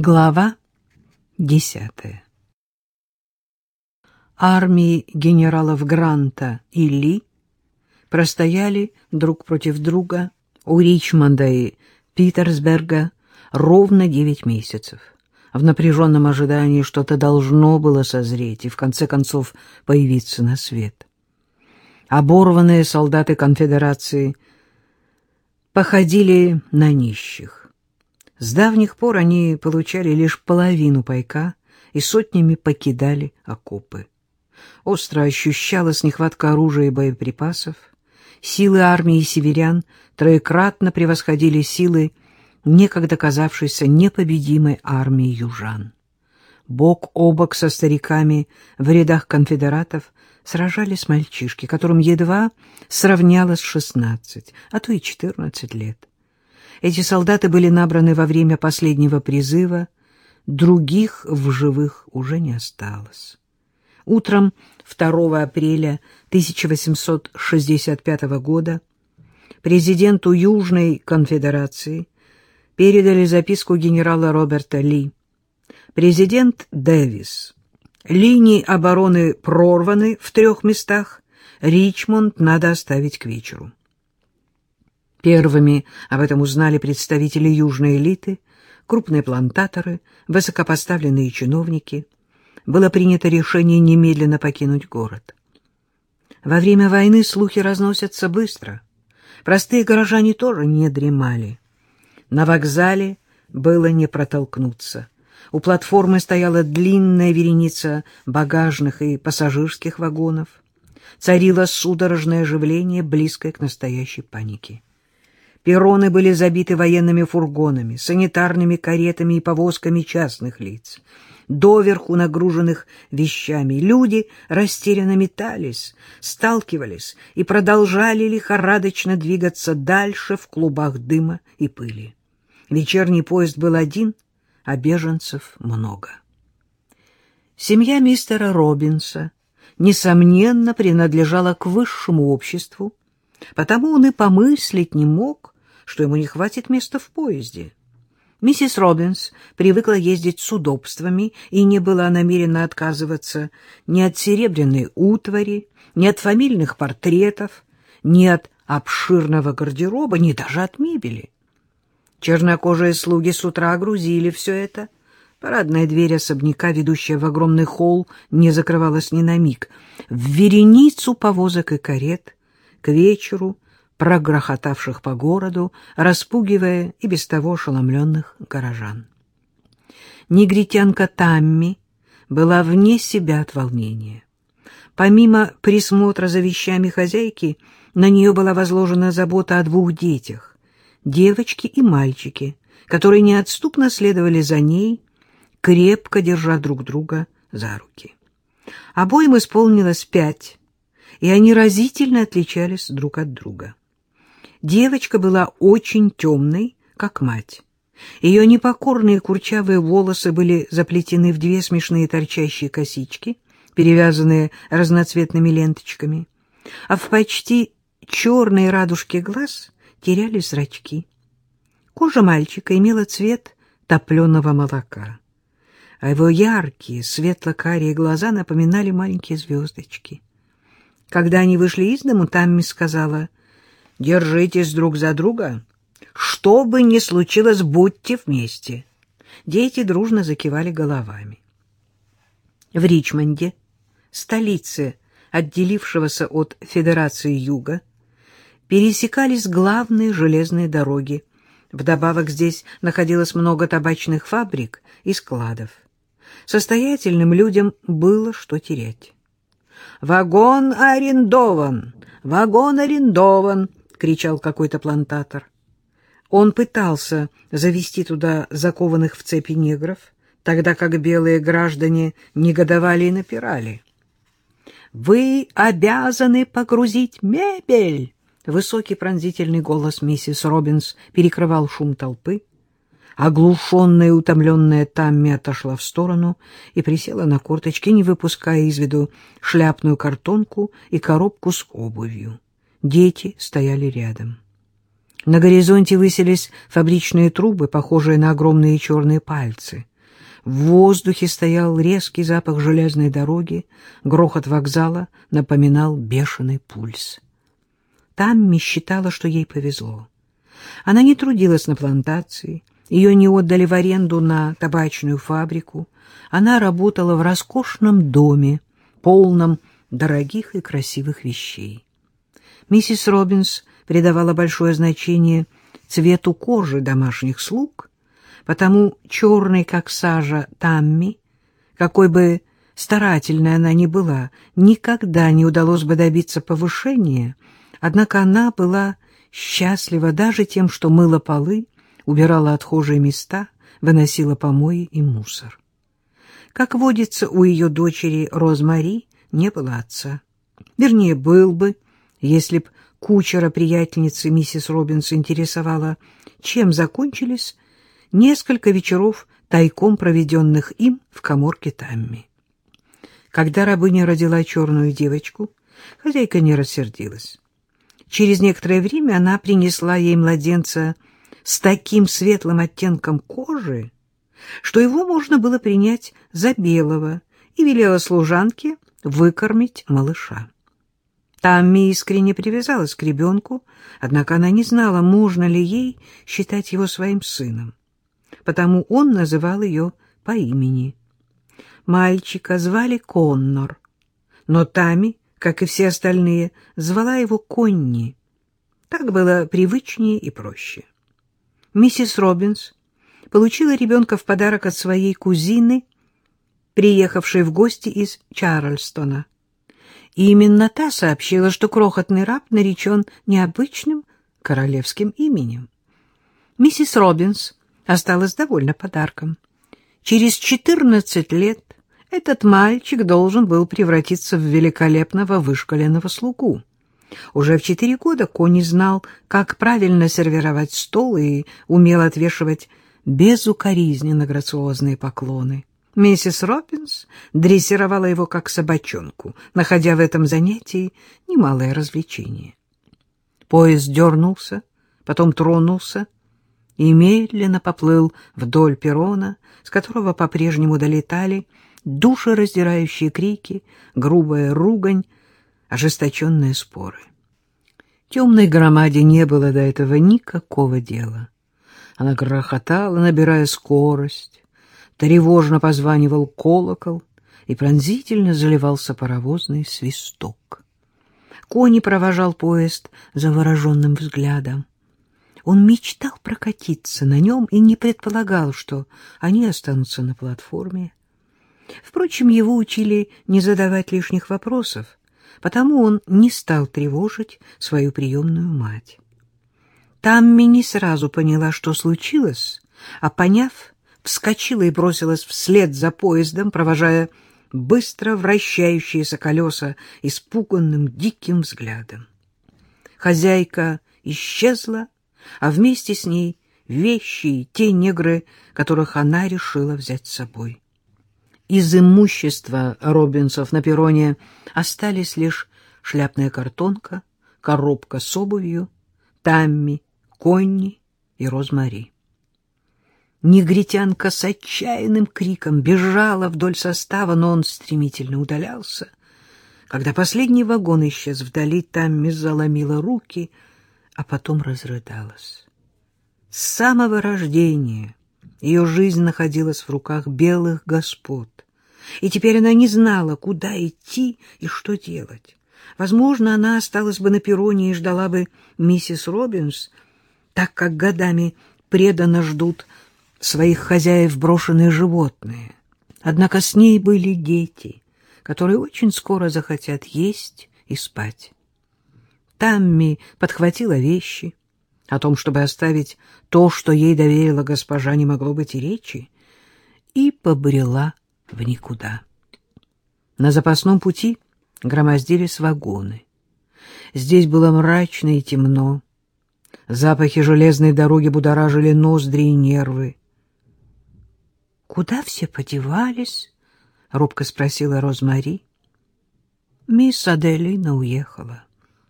Глава десятая Армии генералов Гранта и Ли простояли друг против друга у Ричмонда и Питерсберга ровно девять месяцев. В напряженном ожидании что-то должно было созреть и в конце концов появиться на свет. Оборванные солдаты конфедерации походили на нищих. С давних пор они получали лишь половину пайка и сотнями покидали окопы. Остро ощущалась нехватка оружия и боеприпасов. Силы армии северян троекратно превосходили силы некогда казавшейся непобедимой армии южан. Бок о бок со стариками в рядах конфедератов сражались мальчишки, которым едва сравнялось шестнадцать, а то и четырнадцать лет. Эти солдаты были набраны во время последнего призыва, других в живых уже не осталось. Утром 2 апреля 1865 года президенту Южной конфедерации передали записку генерала Роберта Ли. Президент Дэвис. Линии обороны прорваны в трех местах. Ричмонд надо оставить к вечеру. Первыми об этом узнали представители южной элиты, крупные плантаторы, высокопоставленные чиновники. Было принято решение немедленно покинуть город. Во время войны слухи разносятся быстро. Простые горожане тоже не дремали. На вокзале было не протолкнуться. У платформы стояла длинная вереница багажных и пассажирских вагонов. Царило судорожное оживление, близкое к настоящей панике. Перроны были забиты военными фургонами, санитарными каретами и повозками частных лиц, доверху нагруженных вещами. Люди растерянно метались, сталкивались и продолжали лихорадочно двигаться дальше в клубах дыма и пыли. Вечерний поезд был один, а беженцев много. Семья мистера Робинса, несомненно, принадлежала к высшему обществу, потому он и помыслить не мог, что ему не хватит места в поезде. Миссис Робинс привыкла ездить с удобствами и не была намерена отказываться ни от серебряной утвари, ни от фамильных портретов, ни от обширного гардероба, ни даже от мебели. Чернокожие слуги с утра грузили все это. Парадная дверь особняка, ведущая в огромный холл, не закрывалась ни на миг. В вереницу повозок и карет к вечеру прогрохотавших по городу, распугивая и без того ошеломленных горожан. Негритянка Тамми была вне себя от волнения. Помимо присмотра за вещами хозяйки, на нее была возложена забота о двух детях — девочке и мальчике, которые неотступно следовали за ней, крепко держа друг друга за руки. Обоим исполнилось пять, и они разительно отличались друг от друга. Девочка была очень темной, как мать. Ее непокорные курчавые волосы были заплетены в две смешные торчащие косички, перевязанные разноцветными ленточками, а в почти черной радужке глаз терялись зрачки. Кожа мальчика имела цвет топленого молока, а его яркие светло-карие глаза напоминали маленькие звездочки. Когда они вышли из дому, Тамми сказала — Держитесь друг за друга. Что бы ни случилось, будьте вместе. Дети дружно закивали головами. В Ричмонде, столице отделившегося от Федерации Юга, пересекались главные железные дороги. Вдобавок здесь находилось много табачных фабрик и складов. Состоятельным людям было что терять. «Вагон арендован! Вагон арендован!» — кричал какой-то плантатор. Он пытался завести туда закованных в цепи негров, тогда как белые граждане негодовали и напирали. «Вы обязаны погрузить мебель!» Высокий пронзительный голос миссис Робинс перекрывал шум толпы. Оглушенная и утомленная Тамми отошла в сторону и присела на корточки, не выпуская из виду шляпную картонку и коробку с обувью. Дети стояли рядом. На горизонте высились фабричные трубы, похожие на огромные черные пальцы. В воздухе стоял резкий запах железной дороги, грохот вокзала напоминал бешеный пульс. Тамми считала, что ей повезло. Она не трудилась на плантации, ее не отдали в аренду на табачную фабрику. Она работала в роскошном доме, полном дорогих и красивых вещей. Миссис Робинс придавала большое значение цвету кожи домашних слуг, потому черный, как сажа, Тамми, какой бы старательной она ни была, никогда не удалось бы добиться повышения, однако она была счастлива даже тем, что мыла полы, убирала отхожие места, выносила помои и мусор. Как водится, у ее дочери Розмари не было отца. Вернее, был бы, если б кучера приятельницы миссис Робинс интересовала, чем закончились несколько вечеров, тайком проведенных им в коморке Тамми. Когда рабыня родила черную девочку, хозяйка не рассердилась. Через некоторое время она принесла ей младенца с таким светлым оттенком кожи, что его можно было принять за белого, и велела служанке выкормить малыша. Тамми искренне привязалась к ребенку, однако она не знала, можно ли ей считать его своим сыном, потому он называл ее по имени. Мальчика звали Коннор, но Тами, как и все остальные, звала его Конни. Так было привычнее и проще. Миссис Робинс получила ребенка в подарок от своей кузины, приехавшей в гости из Чарльстона. И именно та сообщила, что крохотный раб наречен необычным королевским именем. Миссис Робинс осталась довольна подарком. Через четырнадцать лет этот мальчик должен был превратиться в великолепного вышкаленного слугу. Уже в четыре года Кони знал, как правильно сервировать стол и умел отвешивать безукоризненно грациозные поклоны. Миссис Робинс дрессировала его как собачонку, находя в этом занятии немалое развлечение. Поезд дернулся, потом тронулся и медленно поплыл вдоль перрона, с которого по-прежнему долетали душераздирающие крики, грубая ругань, ожесточенные споры. Темной громаде не было до этого никакого дела. Она грохотала, набирая скорость, тревожно позванивал колокол и пронзительно заливался паровозный свисток. Кони провожал поезд завороженным взглядом. Он мечтал прокатиться на нем и не предполагал, что они останутся на платформе. Впрочем, его учили не задавать лишних вопросов, потому он не стал тревожить свою приемную мать. Тамми не сразу поняла, что случилось, а, поняв, вскочила и бросилась вслед за поездом, провожая быстро вращающиеся колеса испуганным диким взглядом. Хозяйка исчезла, а вместе с ней вещи и те негры, которых она решила взять с собой. Из имущества Робинсов на перроне остались лишь шляпная картонка, коробка с обувью, Тамми, Конни и Розмари. Негритянка с отчаянным криком бежала вдоль состава, но он стремительно удалялся. Когда последний вагон исчез вдали, Тамми заломила руки, а потом разрыдалась. С самого рождения ее жизнь находилась в руках белых господ, и теперь она не знала, куда идти и что делать. Возможно, она осталась бы на перроне и ждала бы миссис Робинс, так как годами преданно ждут своих хозяев брошенные животные. Однако с ней были дети, которые очень скоро захотят есть и спать. Тамми подхватила вещи. О том, чтобы оставить то, что ей доверила госпожа, не могло быть и речи, и побрела в никуда. На запасном пути громоздились вагоны. Здесь было мрачно и темно. Запахи железной дороги будоражили ноздри и нервы. Куда все подевались? — робко спросила Розмари. Мисс Аделина уехала.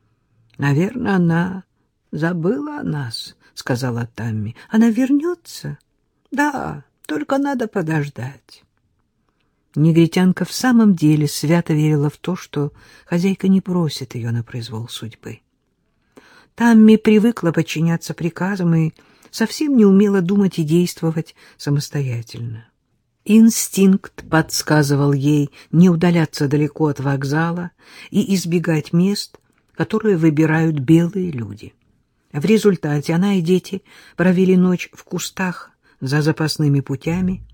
— Наверное, она забыла о нас, — сказала Тамми. — Она вернется? — Да, только надо подождать. Негритянка в самом деле свято верила в то, что хозяйка не просит ее на произвол судьбы. Тамми привыкла подчиняться приказам и совсем не умела думать и действовать самостоятельно. Инстинкт подсказывал ей не удаляться далеко от вокзала и избегать мест, которые выбирают белые люди. В результате она и дети провели ночь в кустах за запасными путями,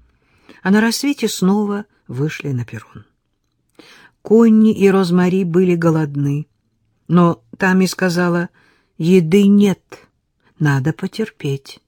а на рассвете снова вышли на перрон. Конни и Розмари были голодны, но Тами сказала, еды нет, надо потерпеть.